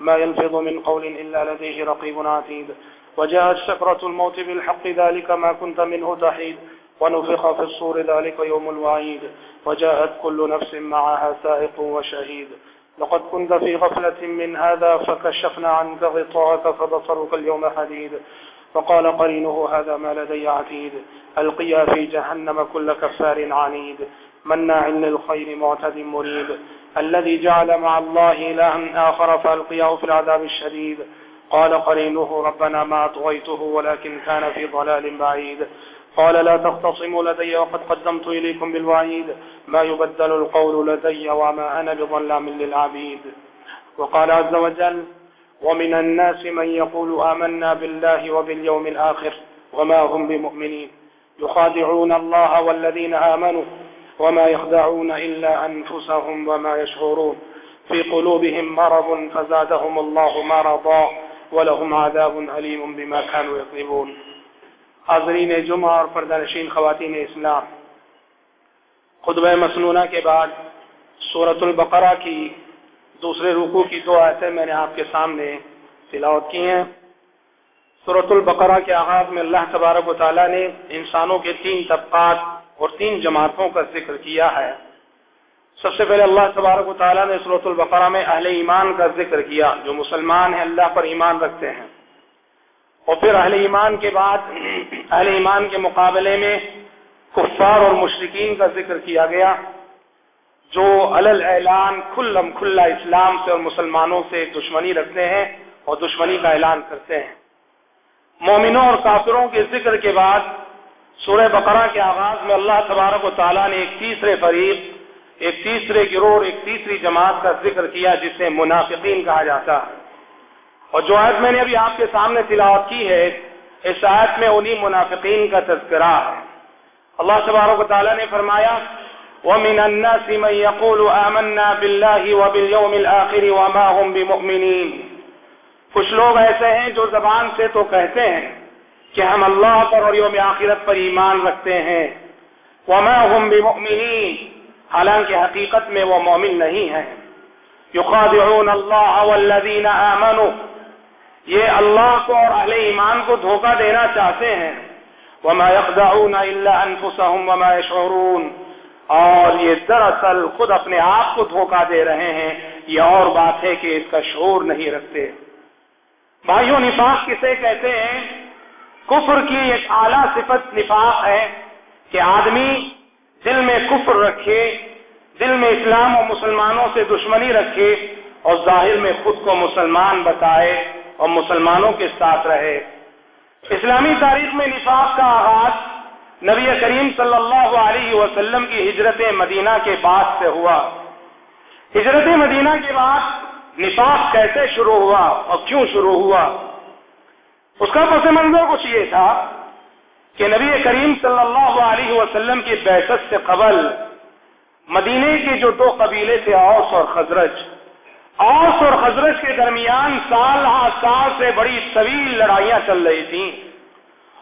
ما ينفض من قول إلا لديه رقيب عتيد. وجاءت سكرة الموت بالحق، ذلك ما كنت منه تحيد. ونفخ في الصور، ذلك يوم الوعيد. وجاءت كل نفس معها سائق وشهيد. لقد كنت في غفلة من هذا، فكشفنا عنك غطاءك، فبصرك اليوم حديد. فقال قرينه، هذا ما لدي عتيد. ألقيا في جهنم كل كفار عنيد. مناع للخير معتد مريد الذي جعل مع الله إلها آخر فألقياه في العذاب الشديد. قال قرينه ربنا ما أطغيته ولكن كان في ضلال بعيد. قال لا تختصموا لدي وقد قدمت إليكم بالوعيد. ما يبدل القول لدي وما أنا بظلام للعبيد. وقال عز وجل ومن الناس من يقول آمنا بالله وباليوم الآخر وما هم بمؤمنين. يخادعون الله والذين آمنوا وما يخدعون إلا أنفسهم وما يشعرون. في قلوبهم مرض فزادهم الله مرضا ولهم عذاب عليم بما كانوا يكذبون. حاضرین جمعہ اور پردہ خواتین اسلام. خطبہ مسنونہ کے بعد صورت البقرہ کی دوسرے رکو کی دو آیتیں میں نے آپ کے سامنے تلاوت کی ہیں. صورت البقرہ کے آغاز میں اللہ تبارک و تعالیٰ نے انسانوں کے تین طبقات اور تین جماعتوں کا ذکر کیا ہے۔ سب سے پہلے اللہ تبارک و تعالیٰ نے صورت البقرہ میں اہل ایمان کا ذکر کیا، جو مسلمان ہیں، اللہ پر ایمان رکھتے ہیں۔ اور پھر اہل ایمان کے بعد، اہل ایمان کے مقابلے میں کفار اور مشرقین کا ذکر کیا گیا، جو علل اعلان، کھلم کھلا اسلام سے اور مسلمانوں سے دشمنی رکھتے ہیں اور دشمنی کا اعلان کرتے ہیں۔ مومنوں اور کافروں کے ذکر کے بعد سورہ بقرہ کے آغاز میں اللہ تبارک و تعالیٰ نے ایک تیسرے فریق، ایک تیسرے گروہ، ایک تیسری جماعت کا ذکر کیا جسے منافقین کہا جاتا ہے۔ اور جو آیت میں نے ابھی آپ کے سامنے تلاوت کی ہے، اس آیت میں انہی منافقین کا تذکرہ ہے۔ اللہ تبارک و تعالیٰ نے فرمایا، ومن الناس من يقول آمنا بالله وباليوم الآخر وما هم بمؤمنين۔ کچھ لوگ ایسے ہیں جو زبان سے تو کہتے ہیں کہ ہم اللہ پر اور یوم آخرت پر ایمان رکھتے ہیں۔ وما هم بمؤمنين۔ حالانکہ حقیقت میں وہ مومن نہیں ہیں۔ يخادعون الله والذين آمنوا۔ یہ اللہ کو اور اہل ایمان کو دھوکہ دینا چاہتے ہیں۔ وما يخدعون الا انفسهم وما يشعرون۔ اور یہ دراصل خود اپنے آپ کو دھوکہ دے رہے ہیں۔ یہ اور بات ہے کہ اس کا شعور نہیں رکھتے۔ بھائیوں، نفاق کسے کہتے ہیں؟ کفر کی ایک اعلیٰ صفت نفاق ہے کہ آدمی دل میں کفر رکھے، دل میں اسلام و مسلمانوں سے دشمنی رکھے اور ظاہر میں خود کو مسلمان بتائے اور مسلمانوں کے ساتھ رہے۔ اسلامی تاریخ میں نفاق کا آغاز نبی کریم صلی اللہ علیہ وسلم کی ہجرت مدینہ کے بعد سے ہوا۔ ہجرت مدینہ کے بعد نفاق کیسے شروع ہوا اور کیوں شروع ہوا؟ اس کا پس منظر کچھ یہ تھا کہ نبی کریم صلی اللہ علیہ وسلم کی بحثت سے قبل مدینے کے جو دو قبیلے تھے، اوس اور خزرج۔ اوس اور خزرج کے درمیان سال ہا سال سے بڑی طویل لڑائیاں چل رہی تھیں۔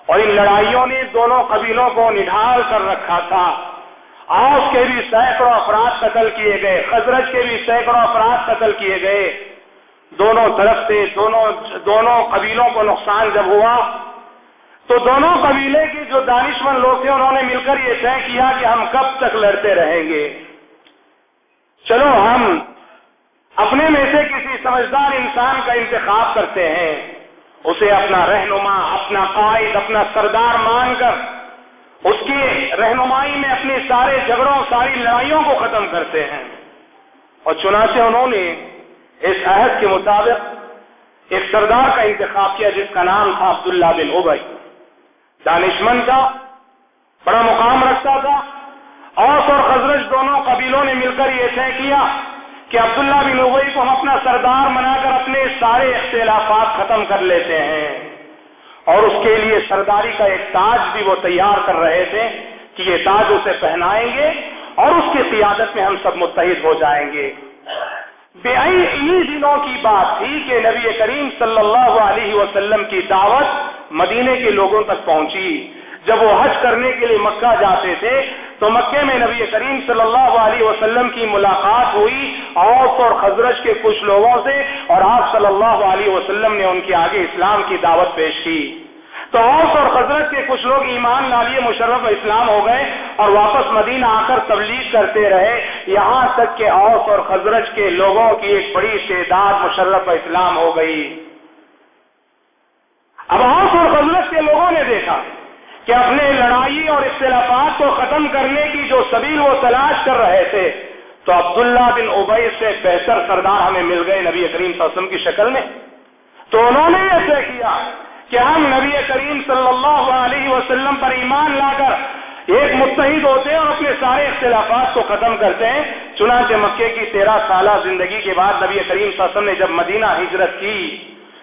اور ان لڑائیوں نے دونوں قبیلوں کو نڈھال کر رکھا تھا۔ آؤس کے بھی سینکڑوں افراد قتل کیے گئے، خزرج کے بھی سینکڑوں افراد قتل کیے گئے۔ دونوں طرف سے، دونوں دونوں قبیلوں کو نقصان جب ہوا، تو دونوں قبیلے کے جو دانشمند لوگ تھے، انہوں نے مل کر یہ طے کیا کہ ہم کب تک لڑتے رہیں گے۔ چلو، ہم اپنے میں سے کسی سمجھدار انسان کا انتخاب کرتے ہیں، اسے اپنا رہنما، اپنا قائد، اپنا سردار مان کر، اس کی رہنمائی میں اپنے سارے جھگڑوں، ساری لڑائیوں کو ختم کرتے ہیں۔ اور چنانچہ انہوں نے اس عہد کے مطابق ایک سردار کا انتخاب کیا جس کا نام تھا عبداللہ بن اوبئی دانشمند تھا، بڑا مقام رکھتا تھا۔ اوس اور خزرج دونوں قبیلوں نے مل کر یہ طے کیا کہ عبداللہ بن اوبئی کو ہم اپنا سردار بنا کر اپنے سارے اختلافات ختم کر لیتے ہیں۔ اور اس کے لیے سرداری کا ایک تاج بھی وہ تیار کر رہے تھے کہ یہ تاج اسے پہنائیں گے اور اس کی قیادت میں ہم سب متحد ہو جائیں گے۔ بے انہی دنوں کی بات تھی کہ نبی کریم صلی اللہ علیہ وسلم کی دعوت مدینے کے لوگوں تک پہنچی۔ جب وہ حج کرنے کے لیے مکہ جاتے تھے، تو مکے میں نبی کریم صلی اللہ علیہ وسلم کی ملاقات ہوئی۔ اوس اور خزرش کے کچھ لوگوں سے اور آپ صلی اللہ علیہ وسلم نے ان کے آگے اسلام کی دعوت پیش کی۔ تو اوس اور حضرت کے کچھ لوگ ایمان لالیے مشرف اسلام ہو گئے اور واپس مدینہ آ کر تبلیغ کرتے رہے۔ یہاں تک کہ اوس اور خزرج کے لوگوں کی ایک بڑی تعداد مشرف اسلام ہو گئی۔ اب اوس اور خزرج کے لوگوں نے دیکھا کہ اپنے لڑائی اور اختلافات کو ختم کرنے کی جو سبیل وہ تلاش کر رہے تھے، تو عبداللہ بن اوبئی سے بہتر سردار ہمیں مل گئے نبی کریم صلی اللہ علیہ وسلم کی شکل میں۔ تو انہوں نے یہ طے کیا کہ ہم نبی کریم صلی اللہ علیہ وسلم پر ایمان لا کر ایک متحد ہوتے ہیں اور اپنے سارے اختلافات کو ختم کرتے ہیں، چنانچہ مکے کی تیرہ سالہ زندگی کے بعد نبی کریم صلی اللہ علیہ وسلم نے جب مدینہ ہجرت کی،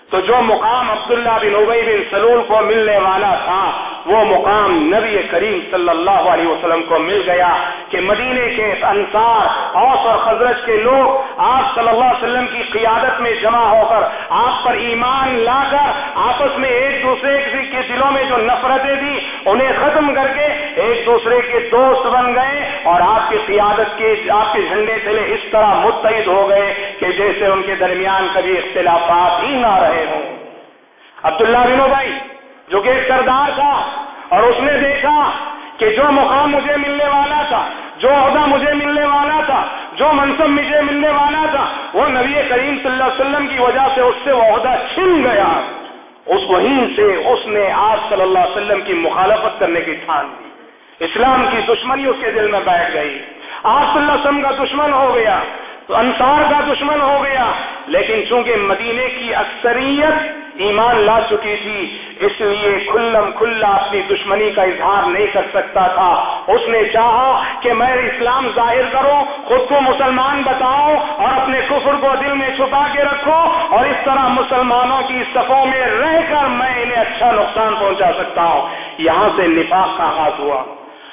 تو جو مقام عبداللہ بن عبی بن سلول کو ملنے والا تھا وہ مقام نبی کریم صلی اللہ علیہ وسلم کو مل گیا کہ مدینے کے انصار، اوس اور خزرج کے لوگ آپ صلی اللہ علیہ وسلم کی قیادت میں جمع ہو کر آپ پر ایمان لا کر آپس میں ایک دوسرے کے دلوں میں جو نفرتیں تھیں، انہیں ختم کر کے ایک دوسرے کے دوست بن گئے اور آپ کی قیادت کے آپ کے جھنڈے تلے اس طرح متحد ہو گئے کہ جیسے ان کے درمیان کبھی اختلافات ہی نہ رہے ہوں۔ عبداللہ بنو بھائی جو کہ ایک سردار تھا، اور اس نے دیکھا کہ جو مقام مجھے ملنے والا تھا، جو عہدہ مجھے ملنے والا تھا، جو منصب مجھے ملنے والا تھا، وہ نبی کریم صلی اللہ علیہ وسلم کی وجہ سے اس سے وہ عہدہ چھن گیا۔ اس وہیں سے اس نے آج صلی اللہ علیہ وسلم کی مخالفت کرنے کی ٹھان دی۔ اسلام کی دشمنی اس کے دل میں بیٹھ گئی۔ آج صلی اللہ علیہ وسلم کا دشمن ہو گیا۔ تو انصار کا دشمن ہو گیا۔ لیکن چونکہ مدینے کی اکثریت ایمان لا چکی تھی، اس لیے کھلم کھلا اپنی دشمنی کا اظہار نہیں کر سکتا تھا۔ اس نے چاہا کہ میں اسلام ظاہر کروں، خود کو مسلمان بتاؤں اور اپنے کفر کو دل میں چھپا کے رکھوں اور اس طرح مسلمانوں کی صفوں میں رہ کر میں انہیں اچھا نقصان پہنچا سکتا ہوں۔ یہاں سے نفاق کا ہاتھ ہوا۔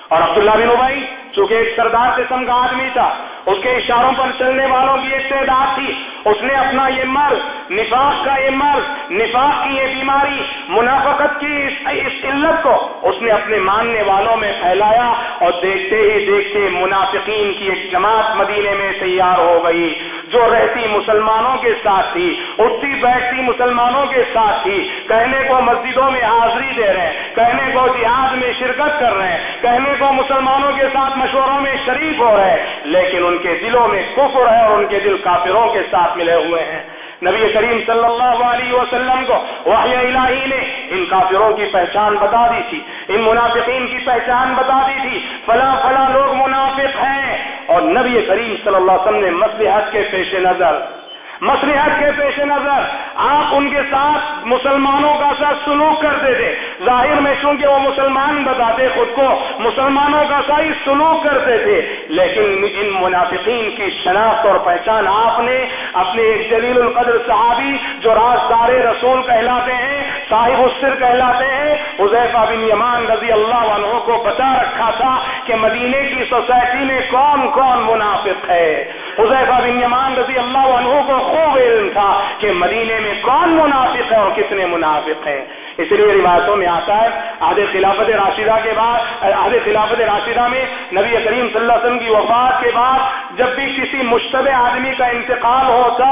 اور عبداللہ بن ابائی چونکہ ایک سردار قسم کا آدمی تھا، اس کے اشاروں پر چلنے والوں کی ایک تعداد تھی۔ اس نے اپنا یہ مرض، نفاق کا یہ مرض، نفاق کی یہ بیماری، منافقت کی اس علت کو اس نے اپنے ماننے والوں میں پھیلایا اور دیکھتے ہی دیکھتے منافقین کی ایک جماعت مدینے میں تیار ہو گئی، جو رہتی مسلمانوں کے ساتھ تھی، اٹھتی بیٹھتی مسلمانوں کے ساتھ تھی۔ کہنے کو مسجدوں میں حاضری دے رہے ہیں، کہنے کو جہاد میں شرکت کر رہے ہیں، کہنے کو مسلمانوں کے ساتھ مشوروں میں شریک ہو رہے ہیں، لیکن ان کے دلوں میں کفر ہے اور ان کے دل کافروں کے ساتھ ملے ہوئے ہیں۔ نبی کریم صلی اللہ علیہ وسلم کو وحی الہی نے ان کافروں کی پہچان بتا دی تھی، ان منافقین کی پہچان بتا دی تھی۔ فلاں فلاں لوگ منافق ہیں۔ اور نبی کریم صلی اللہ علیہ وسلم نے مسلحت کے پیش نظر مسلحت کے پیش نظر، آپ ان کے ساتھ مسلمانوں کا ساتھ سلوک کرتے تھے۔ ظاہر میں چونکہ وہ مسلمان بتاتے خود کو، مسلمانوں کا ساتھ سلوک کرتے تھے۔ لیکن ان منافقین کی شناخت اور پہچان آپ نے اپنے ایک جلیل القدر صحابی جو رازدار رسول کہلاتے ہیں، صاحب السر کہلاتے ہیں حضیفہ بن یمان رضی اللہ عنہ کو بتا رکھا تھا کہ مدینے کی سوسائٹی میں کون کون منافق ہے۔ حضیفہ بن یمان رضی اللہ عنہ کو خوب علم تھا کہ مدینے میں کون منافق ہے اور کتنے منافق ہیں۔ اس لیے روایتوں میں آتا ہے آدھے خلافت راشدہ کے بعد آدھے خلافت راشدہ میں نبی کریم صلی اللہ علیہ وسلم کی وفات کے بعد جب بھی کسی مشتبہ آدمی کا انتقال ہوتا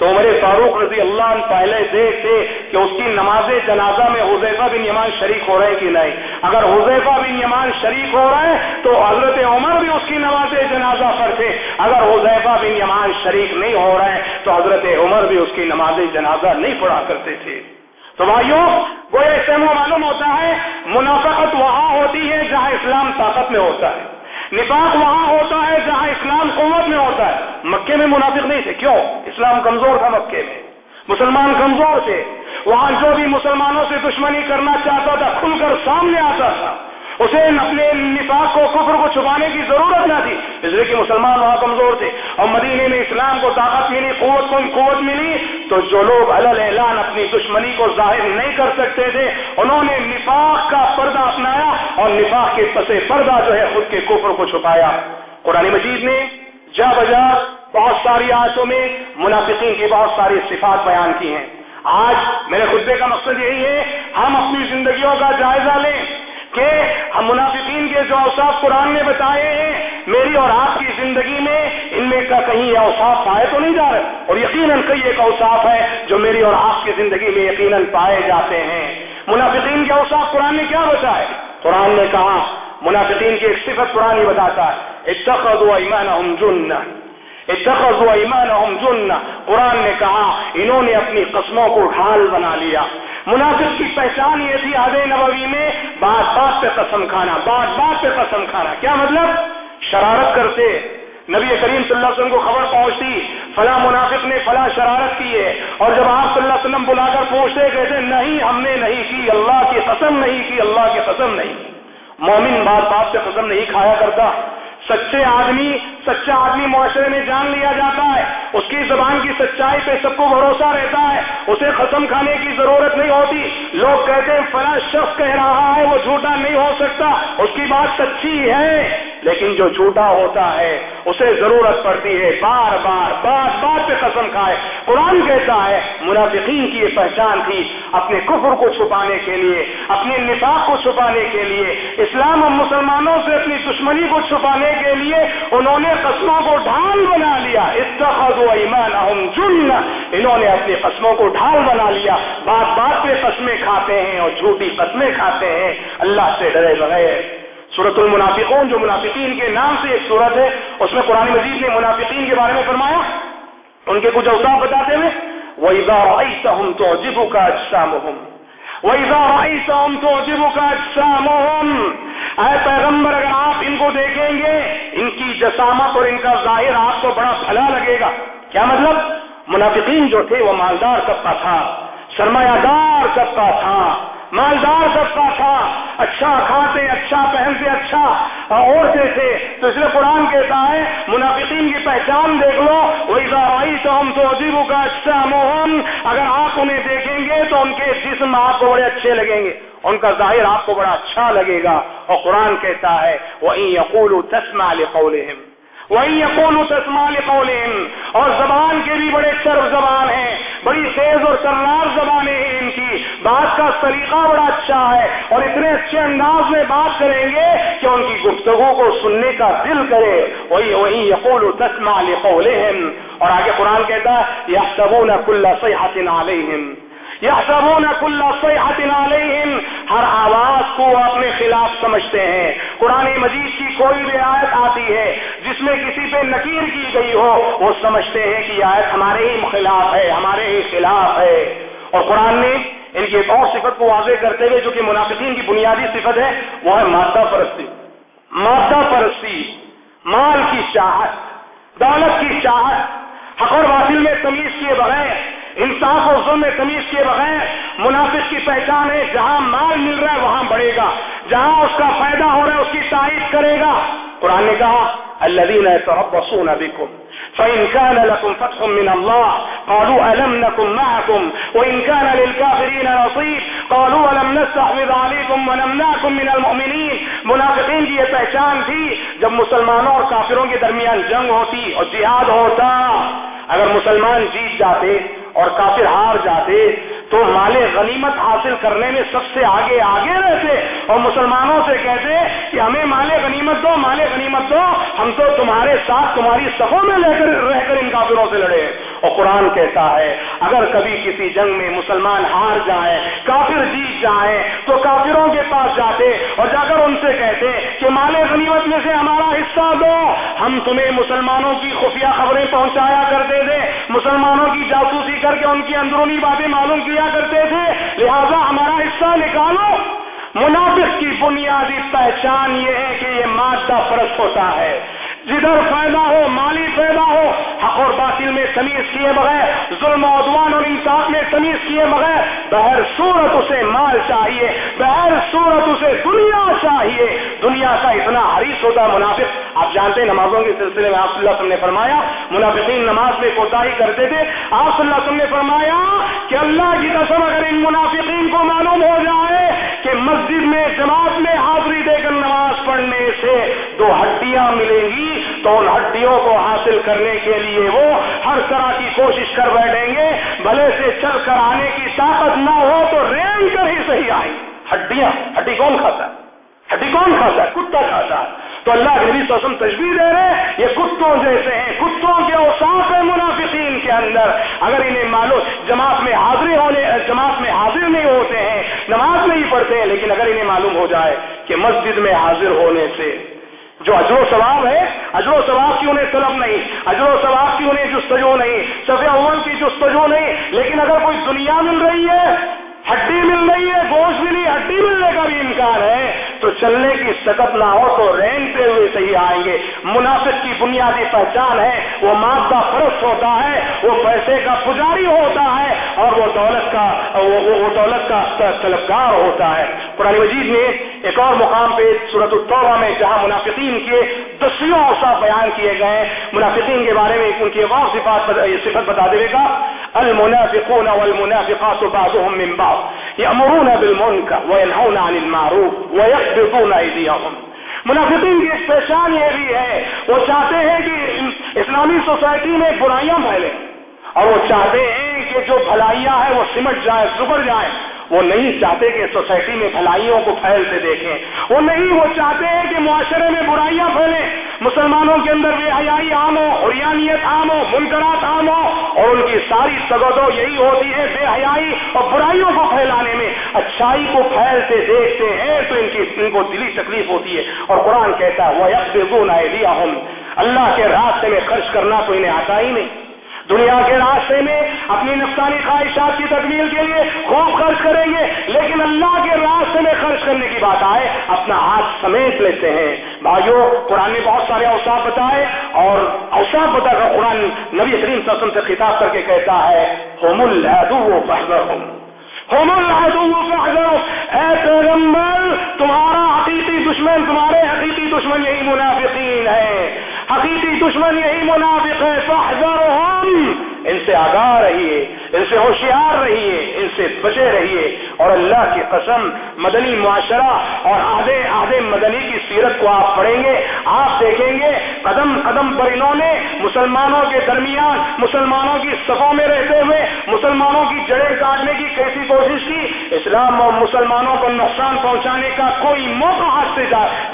تو عمر فاروق رضی اللہ عنہ پہلے دیکھتے کہ اس کی نماز جنازہ میں حضیفہ بن یمان شریک ہو رہے کہ نہیں۔ اگر حضیفہ بن یمان شریک ہو رہے ہیں تو حضرت عمر بھی اس کی نماز جنازہ پڑھتے اگر حضیفہ بن یمان شریک نہیں ہو رہے تو حضرت عمر بھی اس کی نماز جنازہ نہیں پڑھا کرتے تھے۔ تو بھائیوں، وہ ایسے میں معلوم ہوتا ہے، منافقت وہاں ہوتی ہے جہاں اسلام طاقت میں ہوتا ہے۔ نفاق وہاں ہوتا ہے جہاں اسلام قوت میں ہوتا ہے۔ مکے میں منافق نہیں تھے۔ کیوں؟ اسلام کمزور تھا مکے میں۔ مسلمان کمزور تھے۔ وہاں جو بھی مسلمانوں سے دشمنی کرنا چاہتا تھا، کھل کر سامنے آتا تھا۔ اسے اپنے نفاق کو کفر کو چھپانے کی ضرورت نہ تھی، اس لیے کہ مسلمان وہاں کمزور تھے۔ اور مدینے میں اسلام کو طاقت ملی، قوت کو قوت ملی، تو جو لوگ الل اعلان اپنی دشمنی کو ظاہر نہیں کر سکتے تھے، انہوں نے نفاق کا پردہ اپنایا اور نفاق کے پسے پردہ جو ہے خود کے کفر کو چھپایا۔ قرآن مجید نے جا بجا بہت ساری آیتوں میں منافقین کی بہت ساری صفات بیان کی ہیں۔ آج میرے خطبے کا مقصد یہی ہے، ہم اپنی زندگیوں کا جائزہ لیں۔ کہ ہم منافقین کے جو اوساف قرآن نے بتائے ہیں، میری اور آپ کی زندگی میں ان میں کا کہیں اوساف پائے تو نہیں جا رہے۔ اور یقیناً کئی ایک اوساف ہے جو میری اور آپ کی زندگی میں یقیناً پائے جاتے ہیں۔ منافقین کے اوساف قرآن نے کیا بتائے قرآن نے کہا، منافقین کی ایک صفت قرآن ہی بتاتا ہے۔ اتخذوا ایمانہم جنہ۔ اتخذوا ایمانہم جنہ۔ قرآن نے کہا، انہوں نے اپنی قسموں کو ڈھال بنا لیا۔ منافق کی پہچان یہ تھی آدھے نبوی میں، بات بات پہ قسم کھانا، بات بات پہ قسم کھانا۔ کیا مطلب؟ شرارت کرتے۔ نبی کریم صلی اللہ علیہ وسلم کو خبر پہنچتی، فلاں منافق نے فلاں شرارت کی ہے۔ اور جب آپ صلی اللہ علیہ وسلم بلا کر پوچھتے کہتے نہیں، ہم نے نہیں کی، اللہ کی قسم نہیں کی، اللہ کی قسم نہیں۔ مومن بات بات سے قسم نہیں کھایا کرتا۔ سچے آدمی، سچا آدمی معاشرے میں جان لیا جاتا ہے۔ اس کی زبان کی سچائی پہ سب کو بھروسہ رہتا ہے۔ اسے ختم کھانے کی ضرورت نہیں ہوتی۔ لوگ کہتے ہیں، فلاں شخص کہہ رہا ہے، وہ جھوٹا نہیں ہو سکتا۔ اس کی بات سچی ہے۔ لیکن جو جھوٹا ہوتا ہے، اسے ضرورت پڑتی ہے۔ بار بار بار بار پہ قسم کھائے۔ قرآن کہتا ہے، منافقین کی یہ پہچان تھی اپنے کفر کو چھپانے کے لیے، اپنے نفاق کو چھپانے کے لیے۔ اسلام اور مسلمانوں سے اپنی دشمنی کو چھپانے کے لیے انہوں نے قسموں کو ڈھال بنا لیا۔ اتخذ و ایمان جن انہوں نے اپنی قسموں کو ڈھال بنا لیا۔ بات بات پہ قسمیں کھاتے ہیں اور جھوٹی قسمیں کھاتے ہیں۔ اللہ سے ڈرے بغیر۔ سورت المنافقون، جو منافقین کے نام سے ایک صورت ہے، اس میں قرآن مجید نے منافقین کے بارے میں فرمایا۔ ان کے کچھ اوساف بتاتے ہوئے وَإِذَا ہم تو جبو کا اجسامہم وَإِذَا ہم تو جبو کا اجسامہم اے پیغمبر، اگر آپ ان کو دیکھیں گے، ان کی جسامت اور ان کا ظاہر آپ کو بڑا بھلا لگے گا۔ کیا مطلب؟ منافقین جو تھے، وہ مالدار طبقہ تھا، سرمایہ دار طبقہ تھا۔ مالدار طبقہ تھا اچھا کھاتے اچھا پہنتے اچھا اوڑھتے تھے۔ تو اس لیے قرآن کہتا ہے منافقین کی پہچان دیکھ لو۔ وہی ذرائی تو ہم تو عجیب کا اچھا موہم اگر آپ انہیں دیکھیں گے تو ان کے جسم آپ کو بڑے اچھے لگیں گے۔ ان کا ظاہر آپ کو بڑا اچھا لگے گا۔ اور قرآن کہتا ہے وہ یقول تسما لقولہم وہی یقول تسمال قولہم اور زبان کے بھی بڑے شرف زبان ہیں۔ بڑی تیز اور سرنار زبانیں ہیں ان کی۔ بات کا طریقہ بڑا اچھا ہے اور اتنے اچھے انداز میں بات کریں گے کہ ان کی گفتگو کو سننے کا دل کرے۔ وہی وہی یقول تسمع لقولہم۔ اور آگے قرآن کہتا ہے یحسبون کل صیحت علیہم۔ یحسبون کل صیحت علیہم۔ ہر آواز کو اپنے خلاف سمجھتے ہیں۔ قرآن مجید کی کوئی بھی آیت آتی ہے جس میں کسی پہ نکیر کی گئی ہو، وہ سمجھتے ہیں کہ یہ آیت ہمارے ہی خلاف ہے، ہمارے ہی خلاف ہے۔ اور قرآن نے ان کی ایک اور صفت کو واضح کرتے ہوئے، جو کہ منافقین کی بنیادی صفت ہے، وہ ہے مادہ پرستی۔ مادہ پرستی، مال کی چاہت، دولت کی چاہت، حق اور باطل میں تمیز کیے بغیر انصاف اور ظلم تمیز کیے بغیر منافق کی پہچان ہے، جہاں مال مل رہا ہے، وہاں بڑھے گا۔ جہاں اس کا فائدہ ہو رہا ہے، اس کی تعریف کرے گا۔ قرآن نے کہا الذين يتربصون بكم فإن كان لكم فتح من الله قالوا ألم نكن معكم وإن كان للكافرين نصيب قالوا ألم نستحفظ عليكم ونمنعكم من المؤمنين۔ منافقین کی یہ پہچان تھی جب مسلمانوں اور کافروں کے درمیان جنگ ہوتی اور جہاد ہوتا۔ اگر مسلمان جیت جاتے اور کافر ہار جاتے، تو مال غنیمت حاصل کرنے میں سب سے آگے آگے رہتے اور مسلمانوں سے کہتے کہ ہمیں مال غنیمت دو، مال غنیمت دو، ہم تو تمہارے ساتھ، تمہاری صفوں میں لے کر، رہ کر ان کافروں سے لڑے۔ اور قرآن کہتا ہے، اگر کبھی کسی جنگ میں مسلمان ہار جائے، کافر جیت جائے، تو کافروں کے پاس جاتے اور جا کر ان سے کہتے کہ مال غنیمت میں سے ہمارا حصہ دو۔ ہم تمہیں مسلمانوں کی خفیہ خبریں پہنچایا کرتے تھے، مسلمانوں کی جاسوسی کر کے ان کی اندرونی باتیں معلوم کیا کرتے تھے۔ لہذا ہمارا حصہ نکالو۔ منافق کی بنیادی پہچان یہ ہے کہ یہ مادہ پرست ہوتا ہے۔ جدھر فائدہ ہو، مالی فائدہ ہو، حق اور باطل میں تمیز کیے بغیر، ظلم و عدوان اور انصاف میں تمیز کیے بغیر بہر صورت اسے مال چاہیے بہر صورت اسے دنیا چاہیے۔ دنیا کا اتنا حریص ہوتا منافق۔ آپ جانتے ہیں نمازوں کے سلسلے میں آپ صلی اللہ علیہ وسلم نے فرمایا، منافقین نماز میں کوتا ہی کرتے تھے۔ آپ صلی اللہ علیہ وسلم نے فرمایا کہ اللہ کی قسم اگر ان منافقین کو معلوم ہو جائے کہ مسجد میں، جماعت میں حاضری دے کر نماز پڑھنے سے دو ہڈیاں ملیں گی تو ان ہڈیوں کو حاصل کرنے کے لیے وہ ہر طرح کی کوشش کر بیٹھیں گے۔ بھلے سے چل کر آنے کی طاقت نہ ہو تو رین کر ہی صحیح آئیں۔ ہڈیاں، ہڈی کون کھاتا ہے؟ ہڈی کون کھاتا ہے؟ کتا کھاتا ہے۔ تو اللہ کے نبی سوسم تجبیر دے رہے یہ کتوں جیسے ہیں، کتوں کے اوساف ہے منافقین کے اندر۔ اگر انہیں معلوم، جماعت میں حاضری ہونے، جماعت میں حاضر نہیں ہوتے ہیں نماز نہیں پڑھتے ہیں، لیکن اگر انہیں معلوم ہو جائے کہ مسجد میں حاضر ہونے سے جو اجر و ثواب ہے، اجر و ثواب کی انہیں طلب نہیں، اجر و ثواب کی انہیں جستجو نہیں سفید اول کی جستجو نہیں، لیکن اگر کوئی دنیا مل رہی ہے ہڈی مل رہی ہے، گوشت ملی ہڈی ملنے کا بھی امکان ہے۔ تو چلنے کی سکت نہ ہو تو رینگتے ہوئے صحیح آئیں گے۔ منافق کی بنیادی پہچان ہے، وہ مادہ فرش ہوتا ہے، وہ پیسے کا پجاری ہوتا ہے اور وہ دولت کا، وہ دولت کا طلبگار ہوتا ہے۔ قرآن مجید میں ایک اور مقام پہ صورت الطبہ میں جہاں منافقین کے دسیوں اوساف بیان کیے گئے منافقین کے بارے میں ان کی غور صفات صفت بتا دے گا۔ المنافقون والمنافقات بعضهم من بعض. يأمرون بالمنكر وينهون عن المعروف ويقبضون أيديهم. منافقین کی ایک پہچان یہ بھی ہے. وہ چاہتے ہیں کہ اسلامی سوسائٹی میں برائیاں پھیلیں اور وہ چاہتے ہیں کہ جو بھلائیاں ہیں وہ سمٹ جائیں سبر جائیں۔ وہ نہیں چاہتے کہ سوسائٹی میں بھلائیوں کو پھیلتے دیکھیں۔ وہ نہیں، وہ چاہتے ہیں کہ معاشرے میں برائیاں پھیلیں۔ مسلمانوں کے اندر بے حیائی عام ہو، حریانیت عام ہو، منکرات عام ہو، اور ان کی ساری سگودوں یہی ہوتی ہے بے حیائی اور برائیوں کو پھیلانے میں۔ اچھائی کو پھیلتے دیکھتے ہیں تو ان کی، ان کو دلی تکلیف ہوتی ہے۔ اور قرآن کہتا ہے وہ یکس اللہ کے راستے میں خرچ کرنا تو انہیں آتا ہی نہیں۔ دنیا کے راستے میں اپنی نفسانی خواہشات کی تکمیل کے لیے خوب خرچ کریں گے، لیکن اللہ کے راستے میں خرچ کرنے کی بات آئے، اپنا ہاتھ سمیٹ لیتے ہیں۔ بھائیوں قرآن نے بہت سارے اوساف بتائے اور اوساف بتا کر قرآن نبی کریم سسم سے خطاب کر کے کہتا ہے ہوم ہوم اے پیغمبر، تمہارا حقیقی دشمن، تمہارے حقیقی دشمن یہی منافقین ہے حقیقی دشمن یہی منافق ہے فاحذرهم ان سے آگاہ رہیے۔ ان سے ہوشیار رہیے، ان سے بچے رہیے۔ اور اللہ کی قسم، مدنی معاشرہ اور آدھے آدھے مدنی کی سیرت کو آپ پڑھیں گے، آپ دیکھیں گے، قدم قدم پر انہوں نے مسلمانوں کے درمیان، مسلمانوں کی صفوں میں رہتے ہوئے، مسلمانوں کی جڑیں کاٹنے کی کیسی کوشش کی؟ اسلام اور مسلمانوں کو نقصان پہنچانے کا کوئی موقع ہاتھ سے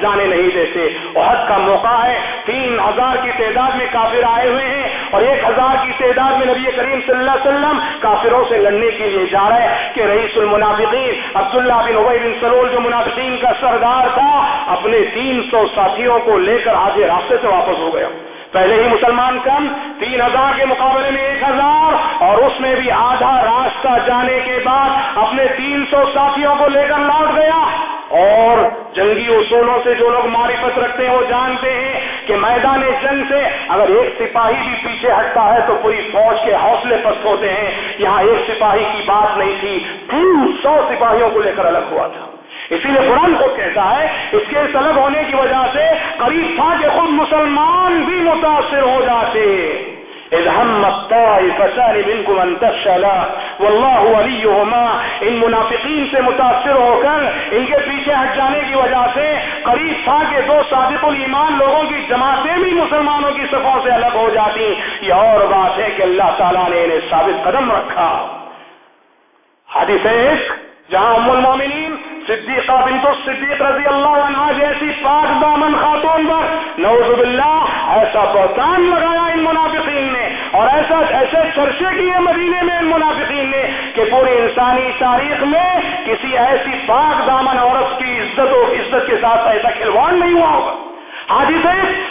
جانے نہیں دیتے۔ اور حد کا موقع ہے، تین ہزار کی تعداد میں کافر آئے ہوئے ہیں اور ایک ہزار کی تعداد میں نبی کریم صلی اللہ علیہ وسلم کافروں سے لڑنے کے لیے جا رہے کہ رئیس المنافقین عبداللہ بن عبی بن سلول جو منافقین کا سردار تھا، اپنے تین سو ساتھیوں کو لے کر آگے راستے سے واپس ہو گیا۔ پہلے ہی مسلمان کم، تین ہزار کے مقابلے میں ایک ہزار، اور اس میں بھی آدھا راستہ جانے کے بعد اپنے تین سو ساتھیوں کو لے کر لوٹ گیا۔ اور جنگی اصولوں سے جو لوگ معرفت رکھتے ہیں، وہ جانتے ہیں کہ میدان جنگ سے اگر ایک سپاہی بھی پیچھے ہٹتا ہے تو پوری فوج کے حوصلے پست ہوتے ہیں۔ یہاں ایک سپاہی کی بات نہیں تھی، تین سو سپاہیوں کو لے کر الگ ہوا تھا۔ اسی لیے قرآن کو کہتا ہے، اس کے الگ ہونے کی وجہ سے قریب تھا کہ خود مسلمان بھی متاثر ہو جاتے۔ اذ هم الطائفتان منكم ان تفشلا. والله وليهما. ان منافقین سے متاثر ہو کر ان کے پیچھے ہٹ جانے کی وجہ سے قریب تھا کہ دو صادق الایمان لوگوں کی جماعتیں بھی مسلمانوں کی صفوں سے الگ ہو جاتی. یہ اور بات ہے کہ اللہ تعالیٰ نے انہیں ثابت قدم رکھا. حدیث عشق، جہاں ام المومنین صدیقہ بنت الصدیق رضی اللہ عنہ جیسی پاک دامن خاتون پر نوز باللہ ایسا بہتان لگایا ان منافقین نے اور ایسا ایسے چرچے کیے مدینے میں ان منافقین نے کہ پوری انسانی تاریخ میں کسی ایسی پاک دامن عورت کی عزت و عزت کے ساتھ ایسا کھلواڑ نہیں ہوا ہوگا۔ حادث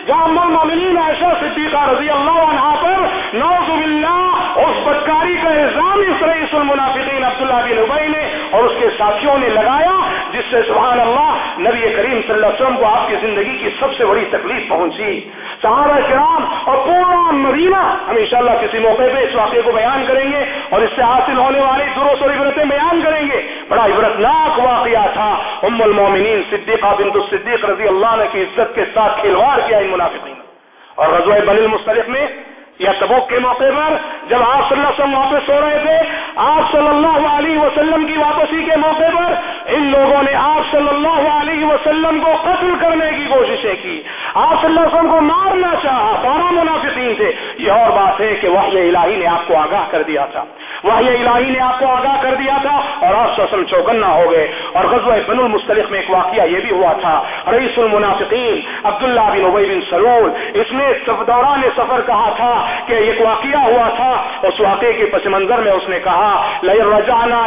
جہاں ام المومنین عائشہ صدیقہ رضی اللہ عنہ پر نوز باللہ اس بدکاری کا الزام اس رئیس المنافقین عبداللہ بن ابئی نے اور اس کے ساتھیوں نے لگایا، جس سے سبحان اللہ نبی کریم صلی اللہ علیہ وسلم کو آپ کی زندگی کی سب سے بڑی تکلیف پہنچی۔ صحابہ کرام اور پورا مدینہ ہم انشاءاللہ کسی موقع پہ اس واقعے کو بیان کریں گے اور اس سے حاصل ہونے والی دروس اور عبرتیں بیان کریں گے۔ بڑا عبرتناک واقعہ تھا۔ ام المومنین صدیقہ بنت الصدیق رضی اللہ عنہ کی عزت کے ساتھ کھلواڑ کیا ان منافقین اور غزوہ بن المستلق میں یا تبوک کے موقع پر جب آپ صلی اللہ علیہ وسلم واپس ہو رہے تھے، آپ صلی اللہ علیہ وسلم کی واپسی کے موقع پر ان لوگوں نے آپ صلی اللہ علیہ وسلم کو قتل کرنے کی کوششیں کی۔ آپ صلی اللہ علیہ وسلم کو مارنا چاہا بارہ منافقین تھے۔ یہ اور بات ہے کہ وہ الہی نے آپ کو آگاہ کر دیا تھا۔ وہ الہی نے آپ کو آگاہ کر دیا تھا اور آپ وسلم چوکنا ہو گئے اور غزوہ بن المستلق میں ایک واقعہ یہ بھی ہوا تھا۔ رئیس المنافقین عبداللہ بن عبی بن سلول، اس نے دوران سفر کہا تھا کہ ایک واقعہ ہوا تھا۔ اس واقعے کے پس منظر میں اس نے کہا رجانا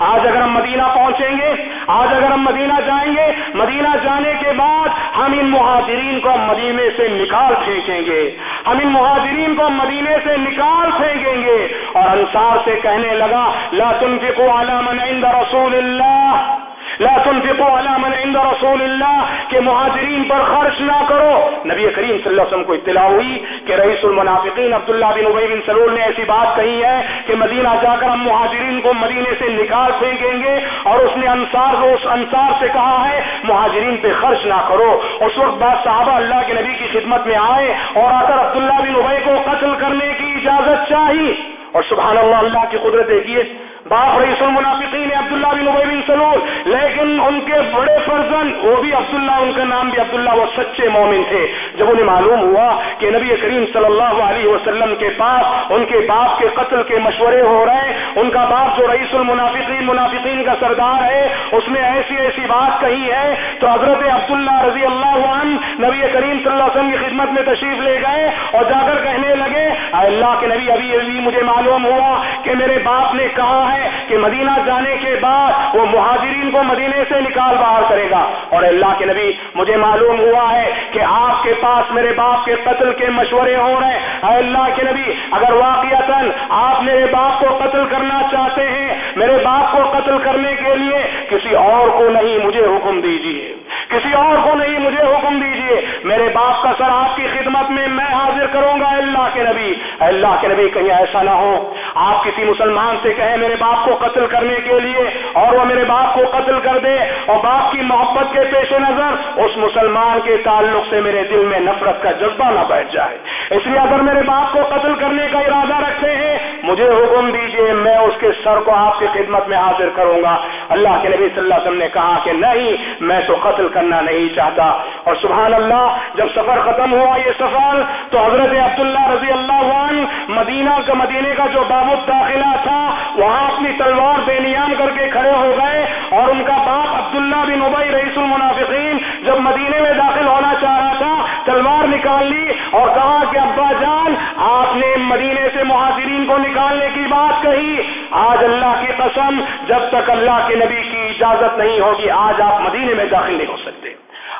آج اگر ہم مدینہ پہنچیں گے، آج اگر ہم مدینہ جائیں گے، مدینہ جانے کے بعد ہم ان مہاجرین کو مدینے سے نکال پھینکیں گے۔ ہم ان مہاجرین کو مدینے سے نکال پھینکیں گے۔ اور انصار سے کہنے لگا، لا تنفقوا علی من عند رسول اللہ۔ لا تنفقوا على من عند رسول اللہ، کہ مہاجرین پر خرچ نہ کرو۔ نبی کریم صلی اللہ علیہ وسلم کو اطلاع ہوئی کہ رئیس المنافقین عبداللہ بن عبی بن سلول نے ایسی بات کہی ہے کہ مدینہ جا کر ہم مہاجرین کو مدینے سے نکال پھینکیں گے اور اس نے انصار کو اس انصار سے کہا ہے، مہاجرین پہ خرچ نہ کرو۔ اس وقت بعد صحابہ اللہ کے نبی کی خدمت میں آئے اور آ کر عبداللہ بن ابئی کو قتل کرنے کی اجازت چاہی۔ اور سبحان اللہ اللہ کی قدرت دیکھیے باپ رئیس المنافقین عبداللہ بن عبی بن سلول، لیکن ان کے بڑے فرزن، وہ بھی عبداللہ، ان کا نام بھی عبداللہ، وہ سچے مومن تھے۔ جب انہیں معلوم ہوا کہ نبی کریم صلی اللہ علیہ وسلم کے پاس ان کے باپ کے قتل کے مشورے ہو رہے ہیں، ان کا باپ جو رئیس المنافقین، منافقین کا سردار ہے، اس نے ایسی ایسی بات کہی ہے، تو حضرت عبداللہ رضی اللہ عنہ نبی کریم صلی اللہ علیہ وسلم کی خدمت میں تشریف لے گئے اور جا کر کہنے لگے اللہ کے نبی ابھی ابھی مجھے معلوم ہوا کہ میرے باپ نے کہا ہے کہ مدینہ جانے کے بعد وہ مہاجرین کو مدینے سے نکال باہر کرے گا۔ اور اللہ کے نبی، مجھے معلوم ہوا ہے کہ آپ کے پاس میرے باپ کے قتل کے مشورے ہو رہے ہیں۔ اللہ کے نبی، اگر واقعات آپ میرے باپ کو قتل کرنا چاہتے ہیں، میرے باپ کو قتل کرنے کے لیے کسی اور کو نہیں، مجھے حکم دیجیے کسی اور کو نہیں، مجھے حکم دیجیے میرے باپ کا سر آپ کی خدمت میں میں حاضر کروں گا، اللہ کے نبی۔ اللہ کے نبی کہیں ایسا نہ ہو۔ آپ کسی مسلمان سے کہیں میرے باپ کو قتل کرنے کے لیے اور وہ میرے باپ کو قتل کر دے اور باپ کی محبت کے پیش نظر، اس مسلمان کے تعلق سے میرے دل میں نفرت کا جذبہ نہ بیٹھ جائے۔ اس لیے اگر میرے باپ کو قتل کرنے کا ارادہ رکھتے ہیں مجھے حکم دیجیے میں اس کے سر کو آپ کی خدمت میں حاضر کروں گا۔ اللہ کے نبی صلی اللہ علیہ وسلم نے کہا کہ نہیں، میں تو قتل کرنا نہیں چاہتا۔ اور سبحان اللہ، جب سفر ختم ہوا یہ سفر، تو حضرت عبداللہ رضی اللہ عنہ مدینہ کا مدینے کا جو باب داخلہ تھا، وہاں اپنی تلوار بے نیام کر کے کھڑے ہو گئے۔ اور ان کا باپ عبداللہ بن ابئی رئیس المنافقین جب مدینے میں داخل ہونا چاہ رہا تھا، تلوار نکال لی اور کہا کہ ابا جان، آپ نے مدینے سے مہاجرین کو نکالنے کی بات کہی۔ آج اللہ کی قسم، جب تک اللہ کے نبی کی اجازت نہیں ہوگی، آج آپ مدینے میں داخل نہیں ہو سکتے۔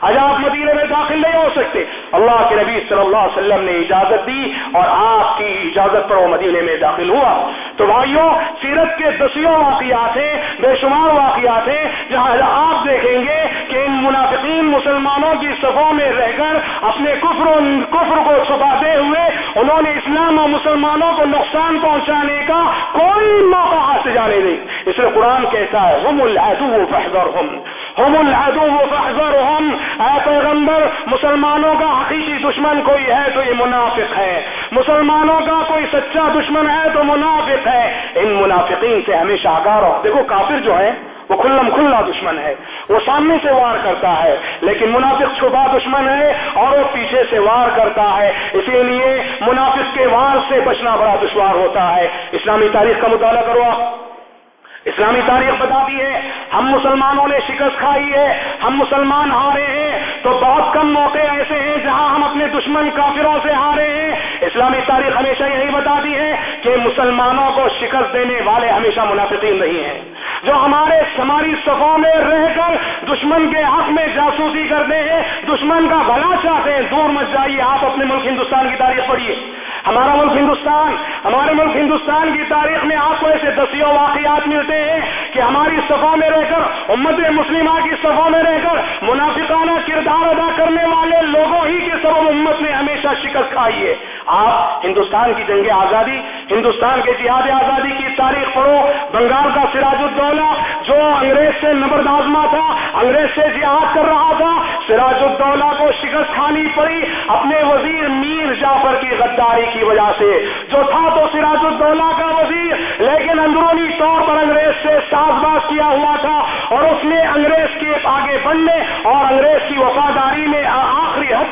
آج آپ مدینے میں داخل نہیں ہو سکتے۔ اللہ کے نبی صلی اللہ علیہ وسلم نے اجازت دی اور آپ کی اجازت پر وہ مدینے میں داخل ہوا۔ تو بھائیوں، سیرت کے دسیوں واقعات ہیں، بے شمار واقعات ہیں، جہاں آپ دیکھیں گے منافقین مسلمانوں کی صفوں میں رہ کر اپنے کفر کفر کو چھپاتے ہوئے انہوں نے اسلام اور مسلمانوں کو نقصان پہنچانے کا کوئی موقع ہاتھ سے جانے نہیں۔ اس لیے قرآن کہتا ہے، ہم العدو فحذرهم ہم العدو فحذرهم اے پیغمبر، مسلمانوں کا حقیقی دشمن کوئی ہے تو یہ منافق ہے۔ مسلمانوں کا کوئی سچا دشمن ہے تو منافق ہے۔ ان منافقین سے ہمیشہ آگاہ رہو۔ دیکھو کافر جو ہے وہ کھلم کھلا دشمن ہے۔ وہ سامنے سے وار کرتا ہے، لیکن منافق چھپا دشمن ہے اور وہ پیچھے سے وار کرتا ہے۔ اسی لیے منافق کے وار سے بچنا بڑا دشوار ہوتا ہے۔ اسلامی تاریخ کا مطالعہ کرو آپ۔ اسلامی تاریخ بتاتی ہے، ہم مسلمانوں نے شکست کھائی ہے، ہم مسلمان ہارے ہیں۔ تو بہت کم موقع ایسے ہیں جہاں ہم اپنے دشمن کافروں سے ہارے ہیں۔ اسلامی تاریخ ہمیشہ یہی بتاتی ہے کہ مسلمانوں کو شکست دینے والے ہمیشہ منافقین نہیں ہیں۔ جو ہمارے ہماری صفوں میں رہ کر دشمن کے حق میں جاسوسی کرتے ہیں، دشمن کا بھلا چاہتے ہیں، دور مچ جائیے، آپ اپنے ملک ہندوستان کی تاریخ پڑھیے۔ ہمارا ملک ہندوستان، ہمارے ملک ہندوستان کی تاریخ میں آپ کو ایسے دسیوں واقعات ملتے ہیں کہ ہماری صفوں میں رہ کر، امت مسلمہ کی صفوں میں رہ کر، منافقانہ کردار ادا کرنے والے لوگوں ہی کے سبب امت نے ہمیشہ شکست کھائی ہے۔ آپ ہندوستان کی جنگ آزادی، ہندوستان کے جہاد آزادی کی تاریخ پڑھو۔ بنگال کا سراج الدولہ جو انگریز سے نبردازما تھا، انگریز سے جہاد کر رہا تھا، سراج الدولہ کو شکست کھانی پڑی اپنے وزیر میر جعفر کی غداری کی وجہ سے۔ جو تھا تو سراج الدولہ کا وزیر، لیکن اندرونی طور پر انگریز سے ساز باز کیا ہوا تھا اور اس نے انگریز کے آگے بڑھنے اور انگریز کی وفاداری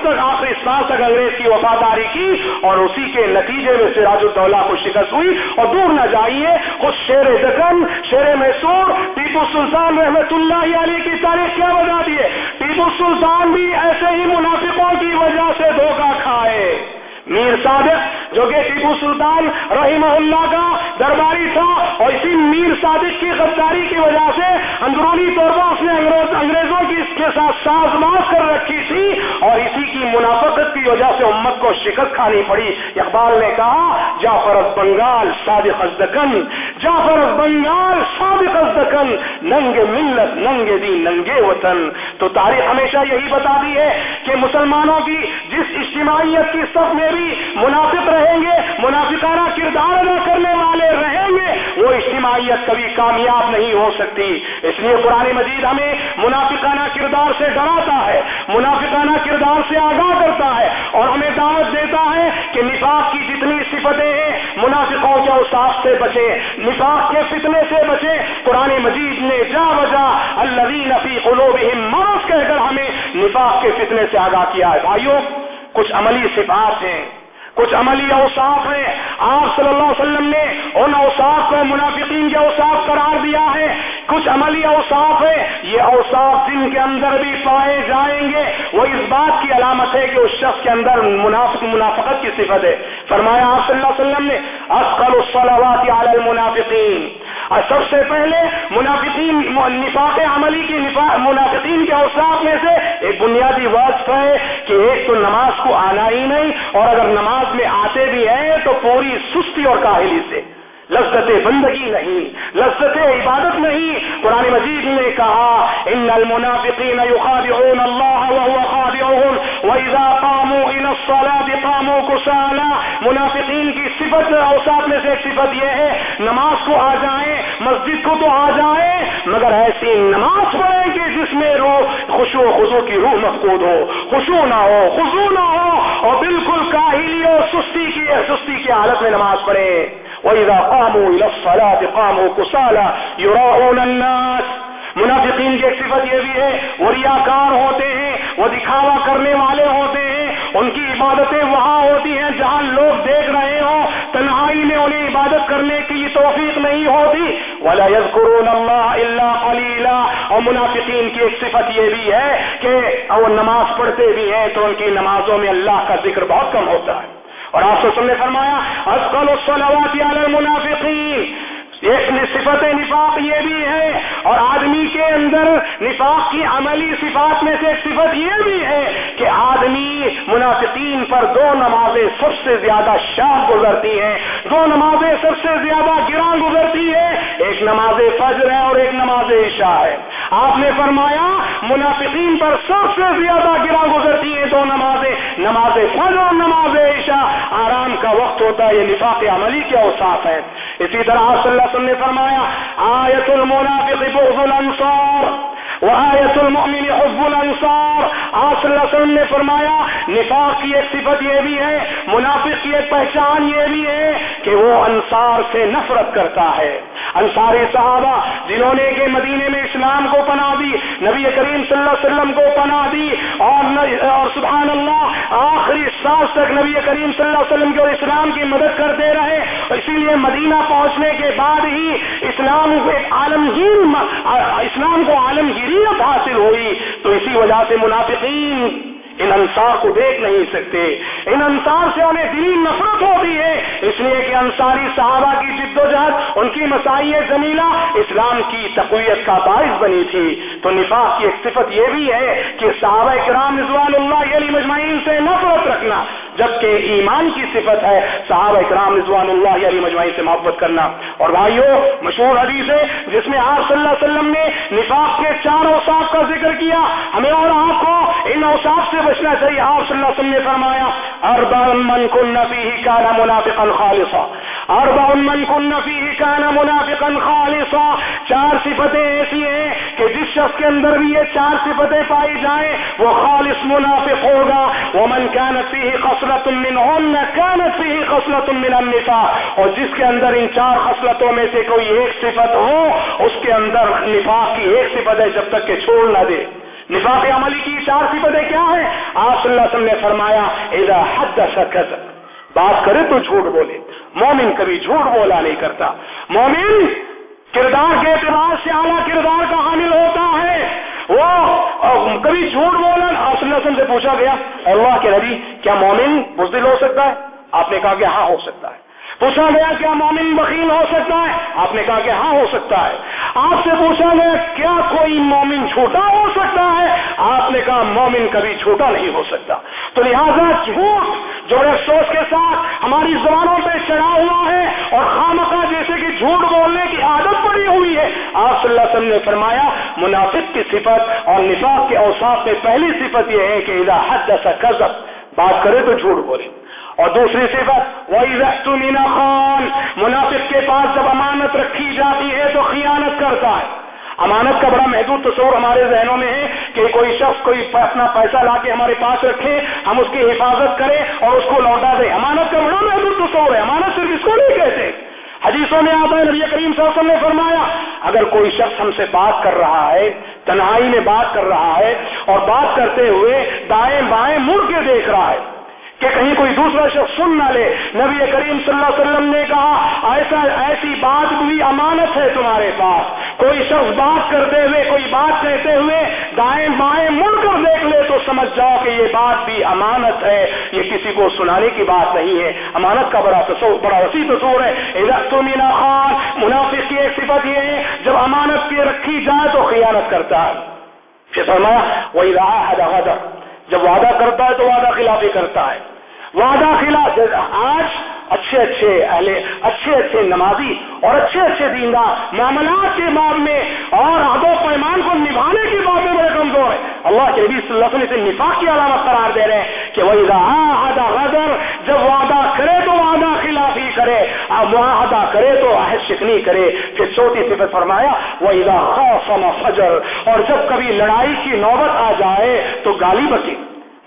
تک آخری سال تک انگریز کی وفاداری کی اور اسی کے نتیجے میں سراج الدولہ کو شکست ہوئی اور دور نہ جائیے، خود شیر دکن شیر میسور ٹیپو سلطان رحمت اللہ علی کی تاریخ کیا بتا دیے؟ ٹیپو سلطان بھی ایسے ہی منافقوں کی وجہ سے دھوکہ کھائے۔ میر صادق جو کہ ٹیپو سلطان رحیم اللہ کا درباری تھا اور اسی میر صادق کی غداری کی وجہ سے اندرونی طور پر اس نے انگریزوں کی اس کے ساتھ ساز باز کر رکھی تھی اور اسی کی منافقت کی وجہ سے امت کو شکست کھانی پڑی۔ اقبال نے کہا، جعفر بنگال صادق ازدکن جعفر بنگال صادق ازدکن ننگ ملت، ننگ دی ننگے وطن۔ تو تاریخ ہمیشہ یہی بتا دی ہے کہ مسلمانوں کی جس اجتماعیت کی سب میں بھی منافق رہیں گے، منافقانہ کردار ادا کرنے والے رہیں گے، وہ اجتماعیت کبھی کامیاب نہیں ہو سکتی۔ اس لیے قرآن مجید ہمیں منافقانہ کردار سے ڈراتا ہے، منافقانہ کردار سے آگاہ کرتا ہے اور ہمیں دعوت دیتا ہے کہ نفاق کی جتنی صفتیں ہیں، منافقوں کے اوساف سے بچے نفاق کے فتنے سے بچے قرآن مجید نے جا بجا اللہ نفی قلوبہم مرض کہہ کر ہمیں نفاق کے فتنے سے آگاہ کیا ہے۔ بھائیوں، کچھ عملی صفات ہیں۔ کچھ عملی اوصاف ہیں۔ آپ صلی اللہ علیہ وسلم نے ان اوصاف کو منافقین کے اوصاف قرار دیا ہے۔ کچھ عملی اوصاف ہے یہ اوصاف جن کے اندر بھی پائے جائیں گے۔ وہ اس بات کی علامت ہے کہ اس شخص کے اندر منافق، منافقت کی صفت ہے۔ فرمایا آپ صلی اللہ علیہ وسلم نے اصل الصلوات علی المنافقین۔ اور سب سے پہلے منافقین، نفاق عملی کی منافقین کے اوساف میں سے ایک بنیادی وصف ہے کہ ایک تو نماز کو آنا ہی نہیں اور اگر نماز میں آتے بھی ہیں تو پوری سستی اور کاہلی سے۔ لذت بندگی نہیں، لذت عبادت نہیں۔ قرآن مجید نے کہا ان المنافقین یخادعون اللہ وهو خادعهم واذا قاموا الى الصلاه قاموا كسالى. منافقین کی صفت اوصاف میں سے ایک صفت یہ ہے، نماز کو آ جائیں، مسجد کو تو آ جائیں، مگر ایسی نماز پڑھیں کہ جس میں روح خوشو خزو کی روح مفقود ہو۔ خوشو نہ ہو خزو نہ ہو، اور بالکل کاہلی اور سستی کی سستی کی حالت میں نماز پڑھیں۔ وإذا قاموا إلى الصلاة قاموا كسالى يراؤون الناس۔ منافقین کی ایک صفت یہ بھی ہے، وہ ریاکار ہوتے ہیں، وہ دکھاوا کرنے والے ہوتے ہیں، ان کی عبادتیں وہاں ہوتی ہیں جہاں لوگ دیکھ رہے ہوں، تنہائی میں انہیں عبادت کرنے کی توفیق نہیں ہوتی۔ ولا يذكرون الله الا قليلا۔ اور منافقین کی ایک صفت یہ بھی ہے کہ وہ نماز پڑھتے بھی ہیں تو ان کی نمازوں میں اللہ کا ذکر بہت کم ہوتا ہے۔ اور آپ سے نے فرمایا اصل الصلوات علی المنافقین۔ ایک صفت نفاق یہ بھی ہے اور آدمی کے اندر نفاق کی عملی صفات میں سے ایک صفت یہ بھی ہے کہ آدمی منافقین پر دو نمازیں سب سے زیادہ شاہ گزرتی ہیں، دو نمازیں سب سے زیادہ گراں گزرتی ہے ایک نماز فجر ہے اور ایک نماز عشاء ہے۔ آپ نے فرمایا منافقین پر سب سے زیادہ گراں گزرتی ہیں دو نمازیں، نماز فجر اور نماز عشاء۔ آرام کا وقت ہوتا ہے، یہ نفاق عملی کے اوساف ہے اسی طرح صلی اللہ وسلم نے فرمایا، آیت المنافق بغض الانصار وہ آیت المؤمن حب الانصار۔ آپ صلی اللہ علیہ وسلم نے فرمایا، نفاق کی ایک صفت یہ بھی ہے، منافق کی ایک پہچان یہ بھی ہے کہ وہ انصار سے نفرت کرتا ہے۔ انصاری صحابہ جنہوں نے کہ مدینے میں اسلام کو پناہ دی، نبی کریم صلی اللہ علیہ وسلم کو پناہ دی اور اور سبحان اللہ، آخری سانس تک نبی کریم صلی اللہ علیہ وسلم کے اور اسلام کی مدد کرتے رہے۔ اسی لیے مدینہ پہنچنے کے بعد ہی اسلام کو ایک عالمگیر اسلام کو عالمگیریت حاصل ہوئی۔ تو اسی وجہ سے منافقین ان انصار کو دیکھ نہیں سکتے۔ ان انصار سے انہیں دین نفرت ہوتی ہے۔ اس لیے کہ انصاری صحابہ کی جد و جہد، ان کی مسائی زمینہ اسلام کی تقویت کا باعث بنی تھی۔ تو نفاق کی ایک صفت یہ بھی ہے کہ صحابہ کرام رضوان اللہ علی مجمعین سے نفرت رکھنا۔ جبکہ ایمان کی صفت ہے۔ صحابہ اکرام رضوان اللہ علی مجمعین سے محبت کرنا۔ اور بھائیو، مشہور حدیث ہے جس میں آپ صلی اللہ علیہ وسلم نے نفاق کے چار اوساف کا ذکر کیا۔ ہمیں اور آپ کو ان اوساف سے بچنا چاہیے۔ آپ صلی اللہ علیہ وسلم نے فرمایا اربا من کن فیہ کان منافقا خالصا. اربا من کن فیہ کان منافقا خالصا. چار صفتیں ایسی ہیں کہ جس شخص کے اندر بھی یہ چار صفتیں پائی جائیں، وہ خالص منافق ہوگا. ومن كانت فيه خصلة منهن كانت فيه خصلة من النفاق اور جس کے اندر ان چار خصلتوں میں سے کوئی ایک صفت ہو، اس کے اندر نفاق کی ایک صفت ہے، جب تک کہ چھوڑ نہ دے. نفاق عملی کی چار صفتیں کیا ہیں؟ آپ صلی اللہ علیہ وسلم نے فرمایا، اذا حدث كذب. بات کرے تو جھوٹ بولے. مومن کبھی جھوٹ بولا نہیں کرتا۔ مومن کردار کے اعتبار سے اعلیٰ کردار کا حامل ہوتا ہے۔ وہ کبھی جھوٹ بولا صلی اللہ علیہ وسلم سے پوچھا گیا، اللہ کے نبی، کیا مومن بزدل ہو سکتا ہے؟ آپ نے کہا کہ ہاں ہو سکتا ہے۔ پوچھا گیا کیا مومن بخیل ہو سکتا ہے؟ آپ نے کہا کہ ہاں ہو سکتا ہے۔ آپ سے پوچھا گیا کیا کوئی مومن چھوٹا ہو سکتا ہے؟ آپ نے کہا مومن کبھی چھوٹا نہیں ہو سکتا۔ تو لہذا جھوٹ جو افسوس کے ساتھ ہماری زبانوں پہ چڑھا ہوا ہے اور خامخواہ جیسے کہ جھوٹ بولنے کی عادت پڑی ہوئی ہے۔ آپ صلی اللہ علیہ وسلم نے فرمایا، منافق کی صفت اور نفاق کے اوساف میں پہلی صفت یہ ہے کہ اذا حد ایسا بات کرے تو جھوٹ بولے۔ اور دوسری صفت وہی مینا خان، منافق کے پاس جب امانت رکھی جاتی ہے تو خیانت کرتا ہے۔ امانت کا بڑا محدود تصور ہمارے ذہنوں میں ہے کہ کوئی شخص کوئی اپنا پیسہ لا کے ہمارے پاس رکھے، ہم اس کی حفاظت کریں اور اس کو لوٹا دیں۔ امانت کا بڑا محدود تصور ہے۔ امانت صرف اس کو نہیں کہتے۔ حدیثوں میں آتا ہے، نبی کریم صلی اللہ علیہ وسلم نے فرمایا، اگر کوئی شخص ہم سے بات کر رہا ہے، تنہائی میں بات کر رہا ہے اور بات کرتے ہوئے دائیں بائیں مڑ کے دیکھ رہا ہے کہ کہیں کوئی دوسرا شخص سن نہ لے۔ نبی کریم صلی اللہ علیہ وسلم نے کہا، ایسا ایسی بات بھی امانت ہے تمہارے پاس۔ کوئی شخص بات کرتے ہوئے، کوئی بات کہتے ہوئے دائیں بائیں مڑ کر دیکھ لے تو سمجھ جاؤ کہ یہ بات بھی امانت ہے۔ یہ کسی کو سنانے کی بات نہیں ہے۔ امانت کا بڑا تصور بڑا وسیع تصور ہے۔ تو مینا خان، منافق کی ایک صفت یہ ہے، جب امانت کی رکھی جائے تو خیانت کرتا ہے۔ فرمایا وہی رہا جب وعدہ کرتا ہے تو وعدہ خلافی کرتا ہے۔ وعدہ خلاف آج اچھے اچھے اہل اچھے اچھے نمازی اور اچھے اچھے دیندار معاملات کے باب میں اور عہد و پیمان کو نبھانے کے باب میں بڑے کمزور ہے اللہ کے نبی صلی اللہ علیہ وسلم نفاق کی علامت قرار دے رہے ہیں کہ وہ غدر، جب وعدہ کرے تو وعدہ خلاف ہی کرے اب معاہدہ کرے تو عہد شکنی کرے۔ پھر چوٹی صفت فرمایا وہی رہا فجر۔ اور جب کبھی لڑائی کی نوبت آ جائے تو گالی بکی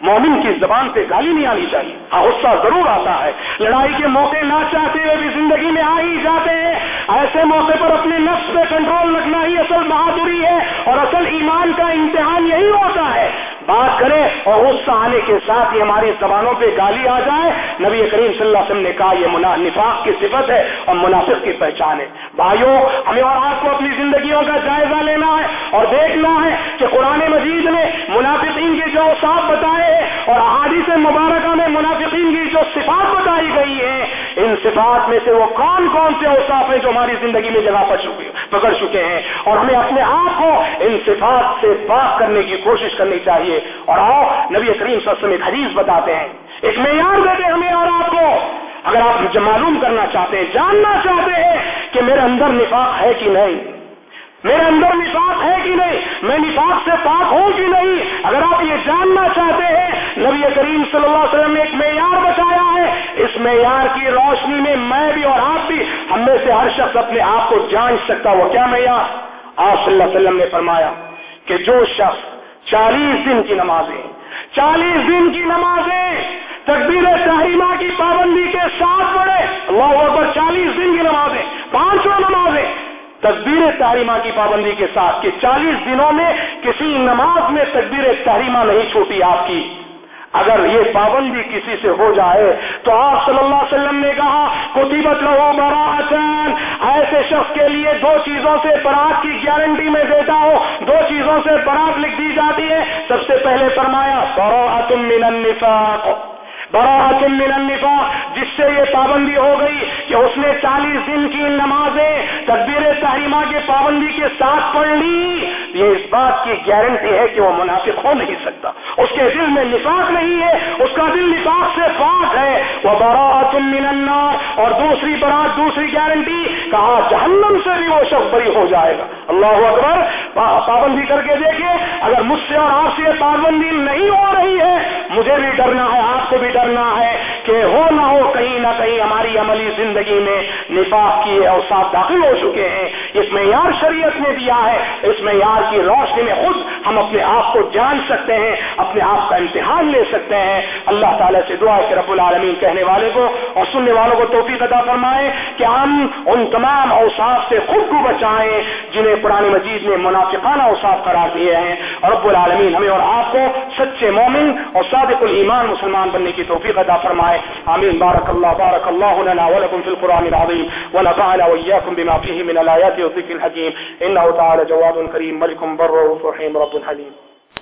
مومن کی زبان پہ گالی نہیں آنی چاہیے۔ ہاں غصہ ضرور آتا ہے۔ لڑائی کے موقع نہ چاہتے ہوئے بھی زندگی میں آ ہی جاتے ہیں۔ ایسے موقع پر اپنے نفس پہ کنٹرول رکھنا ہی اصل بہادری ہے۔ اور اصل ایمان کا امتحان یہی ہوتا ہے۔ بات کرے اور غصہ آنے کے ساتھ ہی ہماری زبانوں پہ گالی آ جائے۔ نبی کریم صلی اللہ علیہ وسلم نے کہا، یہ نفاق کی صفت ہے اور منافق کی پہچان ہے۔ بھائیوں ہمیں اور آپ کو اپنی زندگیوں کا جائزہ لینا ہے اور دیکھنا ہے کہ قرآن مجید نے منافقین کے جو صاف بتائے اور احادیث مبارکہ میں منافقین کی جو صفات بتائی گئی ہے ان صفات میں سے وہ کون کون سے اوساف ہیں جو ہماری زندگی میں جگہ پر چکے، پکڑ چکے ہیں۔ اور ہمیں اپنے آپ کو ان صفات سے پاک کرنے کی کوشش کرنی چاہیے۔ اور آؤ نبی کریم صلی اللہ علیہ وسلم ایک حدیث بتاتے ہیں، ایک معیار دیتے ہمیں اور آپ کو۔ اگر آپ معلوم کرنا چاہتے ہیں، جاننا چاہتے ہیں کہ میرے اندر نفاق ہے کہ نہیں۔ میرے اندر نفاق ہے کہ نہیں؟ میں نفاق سے پاک ہوں کہ نہیں؟ اگر آپ یہ جاننا چاہتے ہیں، نبی کریم صلی اللہ علیہ وسلم نے ایک معیار بتایا ہے۔ اس معیار کی روشنی میں میں بھی اور آپ بھی، ہم میں سے ہر شخص اپنے آپ کو جان سکتا وہ کیا معیار؟ آپ صلی اللہ علیہ وسلم نے فرمایا کہ جو شخص چالیس دن کی نمازیں، چالیس دن کی نمازیں تقبیر تحریمہ کی پابندی کے ساتھ پڑھے اللہ اکبر چالیس دن کی نمازیں، پانچوں نمازیں تقبیر تحریمہ کی پابندی کے ساتھ کہ چالیس دنوں میں کسی نماز میں تقبیر تحریمہ نہیں چھوٹی آپ کی۔ اگر یہ پابندی کسی سے ہو جائے تو آپ صلی اللہ علیہ وسلم نے کہا قطیبت لہو براعتان ایسے شخص کے لیے دو چیزوں سے برات کی گارنٹی میں دیتا ہوں، دو چیزوں سے برات لکھ دی جاتی ہے۔ سب سے پہلے فرمایا براعت من النفاق. براعت من النفاق، جس سے یہ پابندی ہو گئی کہ اس نے چالیس دن کی نمازیں تقبیر تحریمہ کی پابندی کے ساتھ پڑھ لی۔ یہ اس بات کی گارنٹی ہے کہ وہ منافق ہو نہیں سکتا۔ اس کے دل میں نفاق نہیں ہے، اس کا دل نفاق سے پاک ہے۔ وہ براعت من النار۔ اور دوسری برات، دوسری گارنٹی کہا جہنم سے بھی وہ شخص بری ہو جائے گا۔ اللہ اکبر پابندی کر کے دیکھیں اگر مجھ سے اور آپ سے یہ پابندی نہیں ہو رہی ہے، مجھے بھی ڈرنا ہے، آپ کو بھی ڈرنا ہے کہ ہو نہ ہو، کہیں نہ کہیں ہماری عملی زندگی میں نفاق کی اوساف داخل ہو چکے ہیں۔ اس میں یار شریعت نے دیا ہے۔ اس میں یار کی روشنی میں خود ہم اپنے آپ کو جان سکتے ہیں، اپنے آپ کا امتحان لے سکتے ہیں۔ اللہ تعالیٰ سے دعا کہ رب العالمین کہنے والے کو اور سننے والوں کو توفیق عطا فرمائے کہ ہم ان تمام اوساف سے خود کو بچائیں جنہیں قرآن مجید نے منافقانہ اوساف قرار دیے ہیں۔ اور رب العالمین ہمیں اور آپ کو سچے مومن اور صادق الایمان مسلمان بننے کی توفیق عطا فرمائے۔ آمین۔ بارک اللہ بارک اللہ لنا ولکم فی القرآن العظیم ونفعنا وإياكم بما فيه من الآيات والذكر الحكيم. إنه تعالى جواد كريم ملك بر رحيم رب حليم.